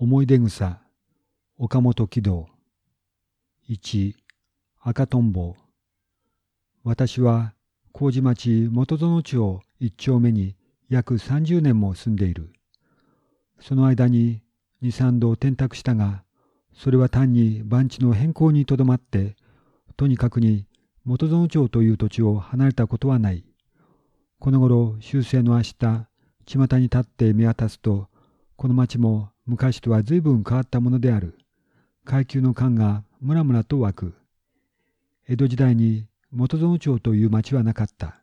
思い出草岡本喜道1赤とんぼ私は麹町元園町一丁目に約30年も住んでいる。その間に二三度転宅したが、それは単に番地の変更にとどまって、とにかくに元園町という土地を離れたことはない。この頃、修正の明日、巷に立って見渡すと、この町も昔とは随分変わったものである。階級の感がムラムラと湧く。江戸時代に元園町という町はなかった。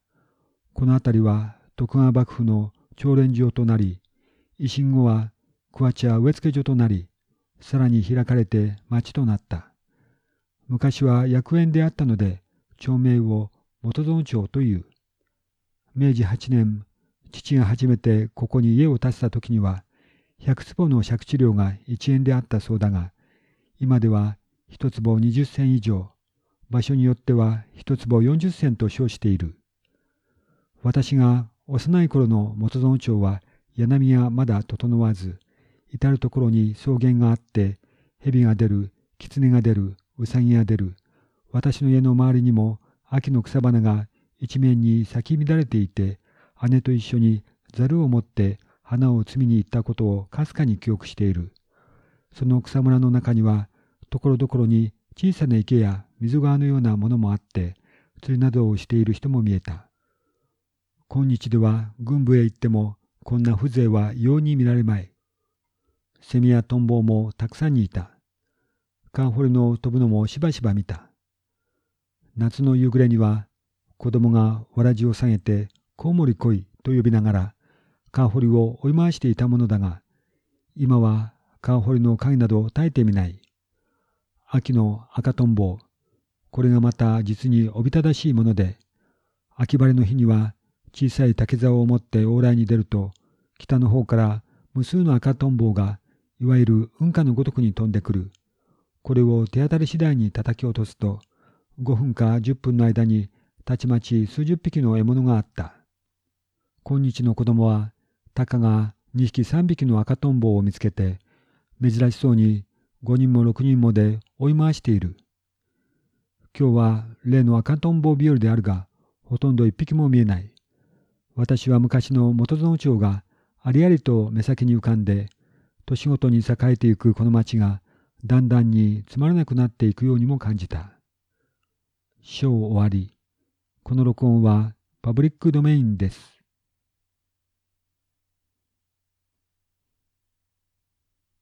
この辺りは徳川幕府の長連城となり、維新後は桑地や植付所となり、さらに開かれて町となった。昔は薬園であったので、町名を元園町という。明治8年、父が初めてここに家を建てた時には、100坪の借地料が1円であったそうだが、今では1坪20銭以上、場所によっては1坪40銭と称している。私が幼い頃の元園町は柳がまだ整わず、至る所に草原があって、蛇が出る、狐が出る、うさぎが出る。私の家の周りにも秋の草花が一面に咲き乱れていて、姉と一緒にざるを持って花を摘みに行ったことをかすかに記憶している。その草むらの中には、ところどころに小さな池や水川のようなものもあって、釣りなどをしている人も見えた。今日では軍部へ行っても、こんな風情は容に見られまい。セミやトンボもたくさんにいた。カンホリの飛ぶのもしばしば見た。夏の夕暮れには、子供がわらじを下げて、コウモリ来いと呼びながら、カンホリを追い回していたものだが、今はカンホリの影など絶えてみない。秋の赤とんぼ、これがまた実におびただしいもので、秋晴れの日には小さい竹竿を持って往来に出ると、北の方から無数の赤とんぼが、いわゆる雲下のごとくに飛んでくる。これを手当たり次第に叩き落とすと、5分か10分の間にたちまち数十匹の獲物があった。今日の子供は、タカが2匹3匹の赤とんぼを見つけて、珍しそうに5人も6人もで追い回している。今日は例の赤とんぼ日和であるが、ほとんど1匹も見えない。私は昔の元園町がありありと目先に浮かんで、年ごとに栄えていくこの町が、だんだんにつまらなくなっていくようにも感じた。章終わり。この録音はパブリックドメインです。